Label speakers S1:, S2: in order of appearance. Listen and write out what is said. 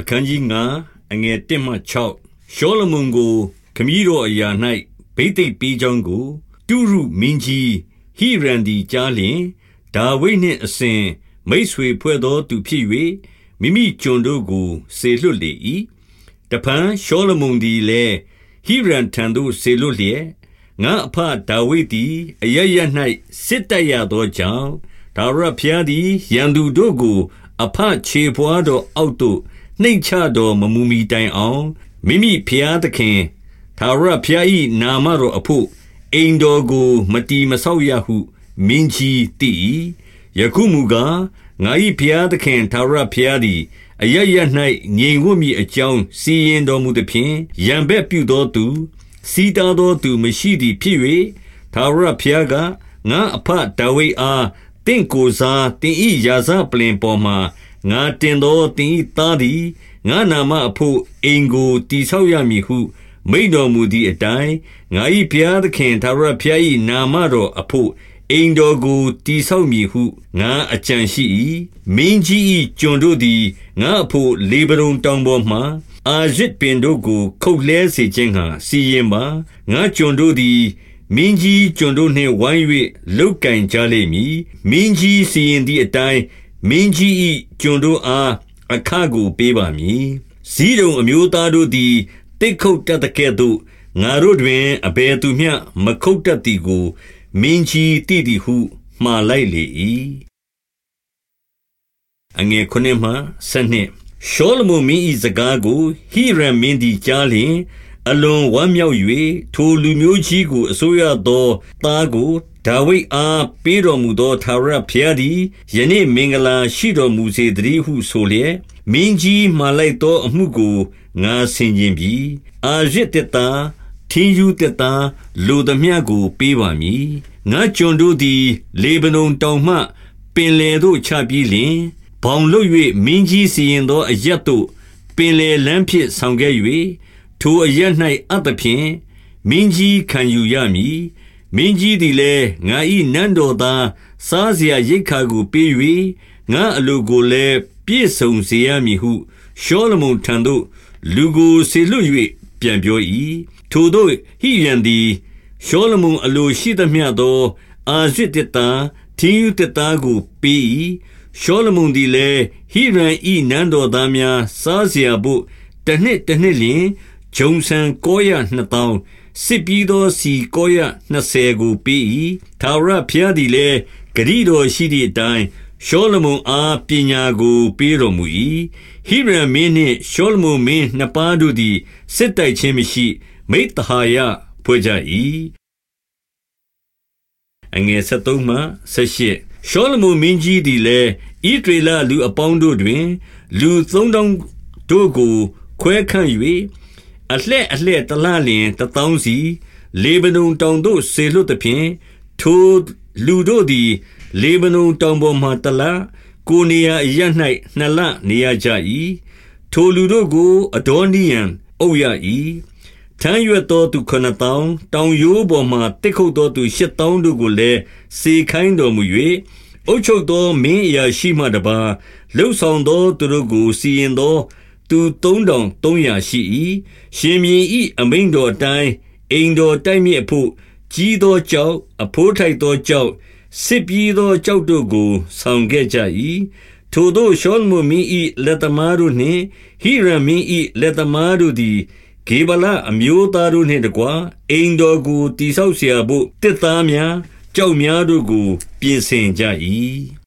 S1: အခန်းကြီး9အငယ်1မှ6ရှောလမုန်ကို ခမည်းတော်အရာ၌ဗိသိက်ပေးကြောင်းကို တုရုမင်းကြီးဟိရန်ဒီကြားလျင်ဒါဝိဒ်နှင့်အစဉ်မိတ်ဆွေဖွဲ့သောသူဖြစ်၍မိမိကျွန်တို့ကိုစေလွတ်လေ၏တပန်ရှောလမုန်သည်လည်းဟိရန်ထံသို့စေလွတ်လျက်ငါအဖဒါဝိဒ်သည်အရရ၌စစ်တိုက်ရသောကြောင့်ဒါဝရဖျားသည်ရန်သူတို့ကို အဖခြေဖွားတော်အောက်သို့ နှိမ့်ချတော်မမူမီတိုင်အောင်မိမိဖျားသခင်သာရဖျား၏နာမတော်အဖို့အိမ်တော်ကို မတီမဆောက်ရဟုမင်းကြီးတည်ယခုမူကားငါ၏ဖျားသခင်သာရဖျားသည်အရရ၌ငြိမ်ဝတ်မိအကြောင်းစီရင်တော်မူသည်ဖြင့်ရံဘက်ပြုသောသူ စီတာသောသူမရှိသည်ဖြစ်၍သာရဖျားကငါအဖဒါဝိအားတင့်ကိုစားတင်ဤရာဇပလင်ပေါ်မှာ ငါတင်သောတင်ဤသားသည်ငါနာမအဖို့အိမ်ကိုတိဆောက်ရမည်ဟုမိန်တော်မူသည့်အတိုင်းငါ၏ဘုရားသခင်သာရဘုရား၏နာမတော်အဖို့အိမ်တော်ကိုတိဆောက်မည်ဟုငါအကြံရှိ၏မင်းကြီး၏ကျွန်တို့သည်ငါအဖို့လေဗရုန်တောင်ပေါ်မှအာရစ်ပင်တို့ကို ခုတ်လဲစေခြင်းဟာစီရင်ပါငါကျွန်တို့သည်မင်းကြီးကျွန်တို့နှင့်ဝိုင်း၍လုတ်ကင်ကြလိမ့်မည်မင်းကြီးစီရင်သည့်အတိုင်း မင်းကြီး၏ကျွန်တို့အားအခကိုပေးပါမည်။ဇိဒုံအမျိုးသားတို့သည်တိတ်ခုတ်တတ်တဲ့ကဲ့သို့ငါတို့တွင်အဘယ်သူမျှမခုတ်တတ်သည်ကိုမင်းကြီးတည်သည်ဟုမှားလိုက်လေ၏။အငယ်ခုနှစ်မှဆက်နှစ်ရှောလမုန်မင်း၏စကားကိုဟိရန်မင်းသည်ကြားလျင် အလွန်ဝမ်းမြောက်၍ထိုလူမျိုးကြီးကို အစိုးရသောသားကို ဒါဝိဒ်အား ပေးတော်မူသော ထာဝရဘုရားသည် ယနေ့မင်္ဂလာရှိတော်မူစေတည်းဟု ဆိုလျက် မင်းကြီးမှလိုက်သောအမှုကို ငါဆင်ခြင်ပြီ အာရစ်တက်တာထင်းယူတက်တာလူသမျှကို ပေးပါမည် ငါကျွန်တို့သည် လေဗနုန်တောင်မှ ပင်လေသို့ ချပြီးလျင် ဘောင်လွတ်၍မင်းကြီးစီရင်သောအရက်သို့ ပင်လေလမ်းဖြစ်ဆောင်ခဲ့၍ ထိုအရက်၌အပ်သဖြင့်မင်းကြီးခံယူရမည်မင်းကြီးသည်လည်းငါ၏နန်းတော်သားစားစရာရိတ်ခါကိုပေး၍ငါအလိုကိုလည်းပြည့်စုံစေရမည်ဟုရှောလမုန်ထံသို့ လူကိုစေလွတ်၍ပြန်ပြော၏ထိုသို့ဟိရန်သည်ရှောလမုန်အလိုရှိသမျှသောအာဇစ်တတာထင်းယူတတာကိုပေး၏ရှောလမုန်သည်လည်းဟိရန်ဤနန်းတော်သားများစားစရာဘို့တနှစ်တနှစ်လျင် ဂျုံဆန်ကောရနှစ်တောင်းစစ်ပြီးသောစီကောရ20ကိုပေး၏သာဝရဖျားသည်လည်းဂရိတော်ရှိသည့်အတိုင်းရှောလမုန်အားပညာကိုပေးတော်မူ၏ဟိရန်မင်းနှင့်ရှောလမုန်မင်းနှစ်ပါးတို့သည်စစ်တိုက်ခြင်းမရှိမိတ္တဟာယဖွဲ့ကြ၏အငယ်73မှ78ရှောလမုန်မင်းကြီးသည်လည်းဣဒရေလလူအပေါင်းတို့တွင် လူ3000တို့ကိုခွဲခန့်၍ အလှဲ့အလှဲ့တလလျင်တသောင်းစီလေဗနုန်တောင်သို့ဆေလွတ်သည်ဖြင့်ထိုလူတို့သည် လေဗနုန်တောင်ပေါ်မှတလကိုနေရာအရ၌နှစ်လနေရကြ၏ထိုလူတို့ကိုအဒေါနိယံအုပ်ရ၏ထမ်းရွက်သောသူခဏတောင်တောင်ရိုးပေါ်မှတစ်ခုတ်သောသူရှစ်တောင်းတို့ကိုလည်းစေခိုင်းတော်မူ၍အုတ်ချုပ်သောမင်းအရာရှိမှတပါလှုပ်ဆောင်သောသူတို့ကိုစီရင်သော သူ3300ရှိ၏ရှင်မြင်းဤအမိန်တော်တိုင်းအိမ်တော်တိုက်မြစ်ဖို့ကြီးသောကြောက်အဖိုးထိုက်သောကြောက်စစ်ပြီးသောကြောက်တို့ကို ဆောင်ခဲ့ကြ၏ထိုတို့ရှောလမုန်မင်းဤလက်သမားတို့နှင့်ဟိရမင်းဤလက်သမားတို့သည်ဂေဗလအမျိုးသားတို့နှင့်တကွအိမ်တော်ကိုတိဆောက်เสียဖို့တစ်သားများကြောက်များတို့ကိုပြင်ဆင်ကြ၏